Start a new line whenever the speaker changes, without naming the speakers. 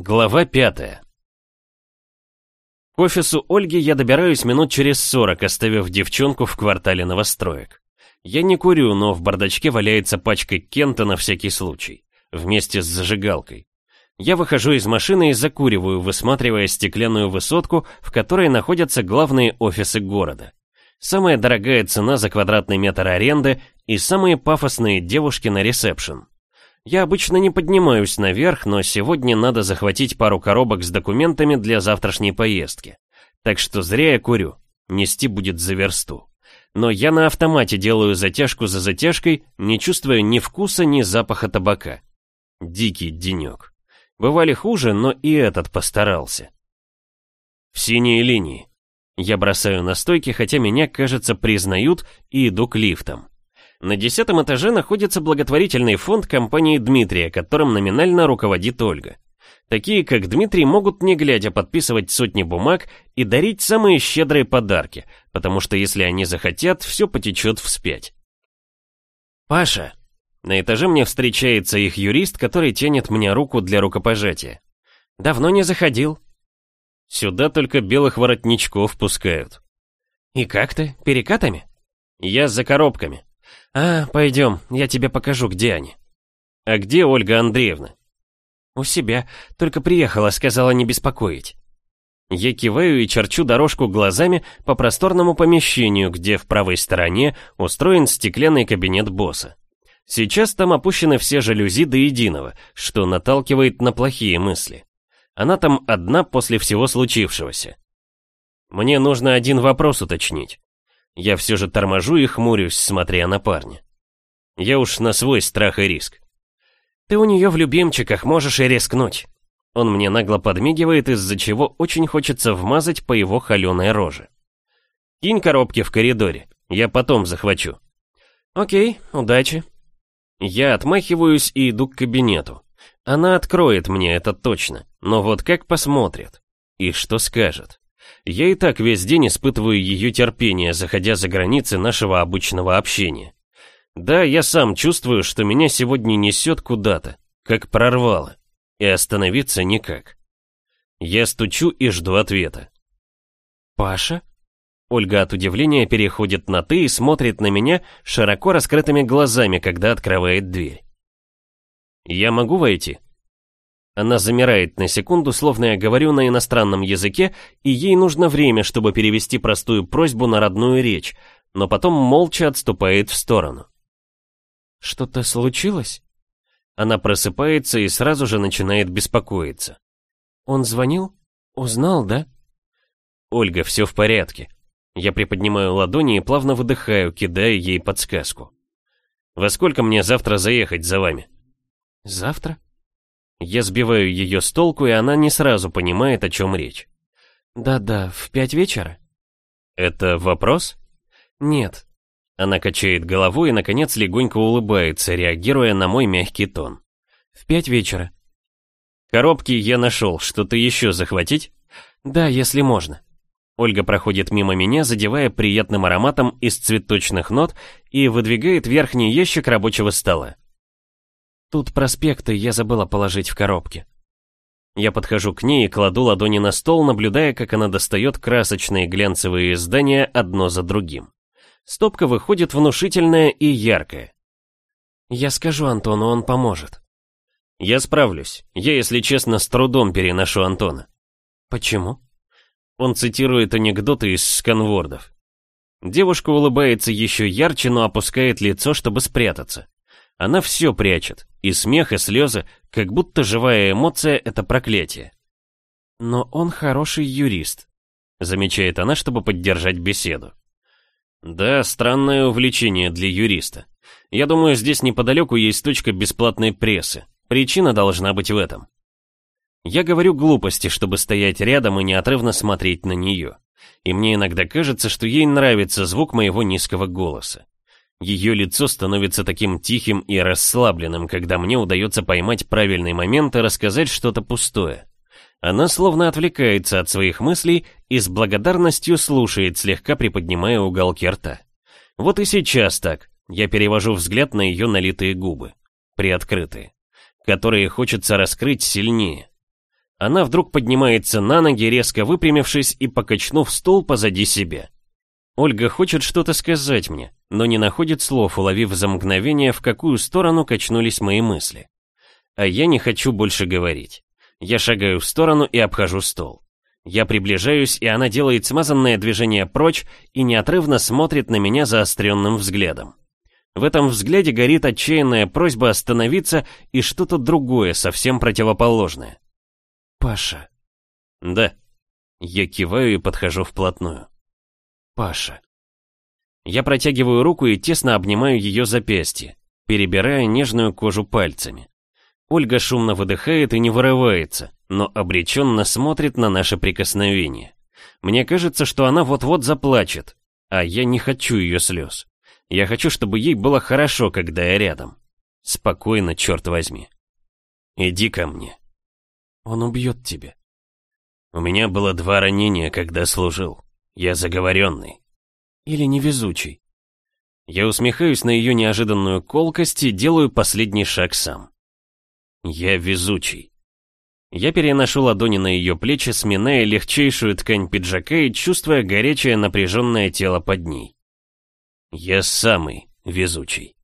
Глава пятая. К офису Ольги я добираюсь минут через сорок, оставив девчонку в квартале новостроек. Я не курю, но в бардачке валяется пачка Кента на всякий случай, вместе с зажигалкой. Я выхожу из машины и закуриваю, высматривая стеклянную высотку, в которой находятся главные офисы города. Самая дорогая цена за квадратный метр аренды и самые пафосные девушки на ресепшн. Я обычно не поднимаюсь наверх, но сегодня надо захватить пару коробок с документами для завтрашней поездки. Так что зря я курю. Нести будет за версту. Но я на автомате делаю затяжку за затяжкой, не чувствуя ни вкуса, ни запаха табака. Дикий денек. Бывали хуже, но и этот постарался. В синие линии. Я бросаю на стойки, хотя меня, кажется, признают и иду к лифтам. На десятом этаже находится благотворительный фонд компании Дмитрия, которым номинально руководит Ольга. Такие, как Дмитрий, могут не глядя подписывать сотни бумаг и дарить самые щедрые подарки, потому что если они захотят, все потечет вспять. «Паша!» На этаже мне встречается их юрист, который тянет мне руку для рукопожатия. «Давно не заходил». «Сюда только белых воротничков пускают». «И как ты? Перекатами?» «Я за коробками». «А, пойдем, я тебе покажу, где они». «А где Ольга Андреевна?» «У себя, только приехала, сказала не беспокоить». Я киваю и черчу дорожку глазами по просторному помещению, где в правой стороне устроен стеклянный кабинет босса. Сейчас там опущены все жалюзи до единого, что наталкивает на плохие мысли. Она там одна после всего случившегося. Мне нужно один вопрос уточнить. Я все же торможу и хмурюсь, смотря на парня. Я уж на свой страх и риск. Ты у нее в любимчиках можешь и рискнуть. Он мне нагло подмигивает, из-за чего очень хочется вмазать по его холеной роже. Кинь коробки в коридоре, я потом захвачу. Окей, удачи. Я отмахиваюсь и иду к кабинету. Она откроет мне это точно, но вот как посмотрит? И что скажет? Я и так весь день испытываю ее терпение, заходя за границы нашего обычного общения. Да, я сам чувствую, что меня сегодня несет куда-то, как прорвало, и остановиться никак. Я стучу и жду ответа. «Паша?» Ольга от удивления переходит на «ты» и смотрит на меня широко раскрытыми глазами, когда открывает дверь. «Я могу войти?» Она замирает на секунду, словно я говорю на иностранном языке, и ей нужно время, чтобы перевести простую просьбу на родную речь, но потом молча отступает в сторону. «Что-то случилось?» Она просыпается и сразу же начинает беспокоиться. «Он звонил? Узнал, да?» «Ольга, все в порядке». Я приподнимаю ладони и плавно выдыхаю, кидая ей подсказку. «Во сколько мне завтра заехать за вами?» «Завтра?» Я сбиваю ее с толку, и она не сразу понимает, о чем речь. «Да-да, в пять вечера?» «Это вопрос?» «Нет». Она качает головой и, наконец, легонько улыбается, реагируя на мой мягкий тон. «В пять вечера». «Коробки я нашел. Что-то еще захватить?» «Да, если можно». Ольга проходит мимо меня, задевая приятным ароматом из цветочных нот и выдвигает верхний ящик рабочего стола. Тут проспекты я забыла положить в коробке. Я подхожу к ней и кладу ладони на стол, наблюдая, как она достает красочные глянцевые издания одно за другим. Стопка выходит внушительная и яркая. Я скажу Антону, он поможет. Я справлюсь. Я, если честно, с трудом переношу Антона. Почему? Он цитирует анекдоты из сканвордов. Девушка улыбается еще ярче, но опускает лицо, чтобы спрятаться. Она все прячет, и смех, и слезы, как будто живая эмоция — это проклятие. Но он хороший юрист, замечает она, чтобы поддержать беседу. Да, странное увлечение для юриста. Я думаю, здесь неподалеку есть точка бесплатной прессы. Причина должна быть в этом. Я говорю глупости, чтобы стоять рядом и неотрывно смотреть на нее. И мне иногда кажется, что ей нравится звук моего низкого голоса. Ее лицо становится таким тихим и расслабленным, когда мне удается поймать правильный момент и рассказать что-то пустое. Она словно отвлекается от своих мыслей и с благодарностью слушает, слегка приподнимая уголки рта. Вот и сейчас так. Я перевожу взгляд на ее налитые губы, приоткрытые, которые хочется раскрыть сильнее. Она вдруг поднимается на ноги, резко выпрямившись и покачнув стул позади себя. Ольга хочет что-то сказать мне, но не находит слов, уловив за мгновение, в какую сторону качнулись мои мысли. А я не хочу больше говорить. Я шагаю в сторону и обхожу стол. Я приближаюсь, и она делает смазанное движение прочь и неотрывно смотрит на меня заостренным взглядом. В этом взгляде горит отчаянная просьба остановиться и что-то другое, совсем противоположное. «Паша». «Да». Я киваю и подхожу вплотную. «Паша». Я протягиваю руку и тесно обнимаю ее запястье, перебирая нежную кожу пальцами. Ольга шумно выдыхает и не вырывается, но обреченно смотрит на наше прикосновение. Мне кажется, что она вот-вот заплачет, а я не хочу ее слез. Я хочу, чтобы ей было хорошо, когда я рядом. Спокойно, черт возьми. Иди ко мне. Он убьет тебя. У меня было два ранения, когда служил. Я заговоренный. Или невезучий. Я усмехаюсь на ее неожиданную колкость и делаю последний шаг сам. Я везучий. Я переношу ладони на ее плечи, сминая легчайшую ткань пиджака и чувствуя горячее напряженное тело под ней. Я самый везучий.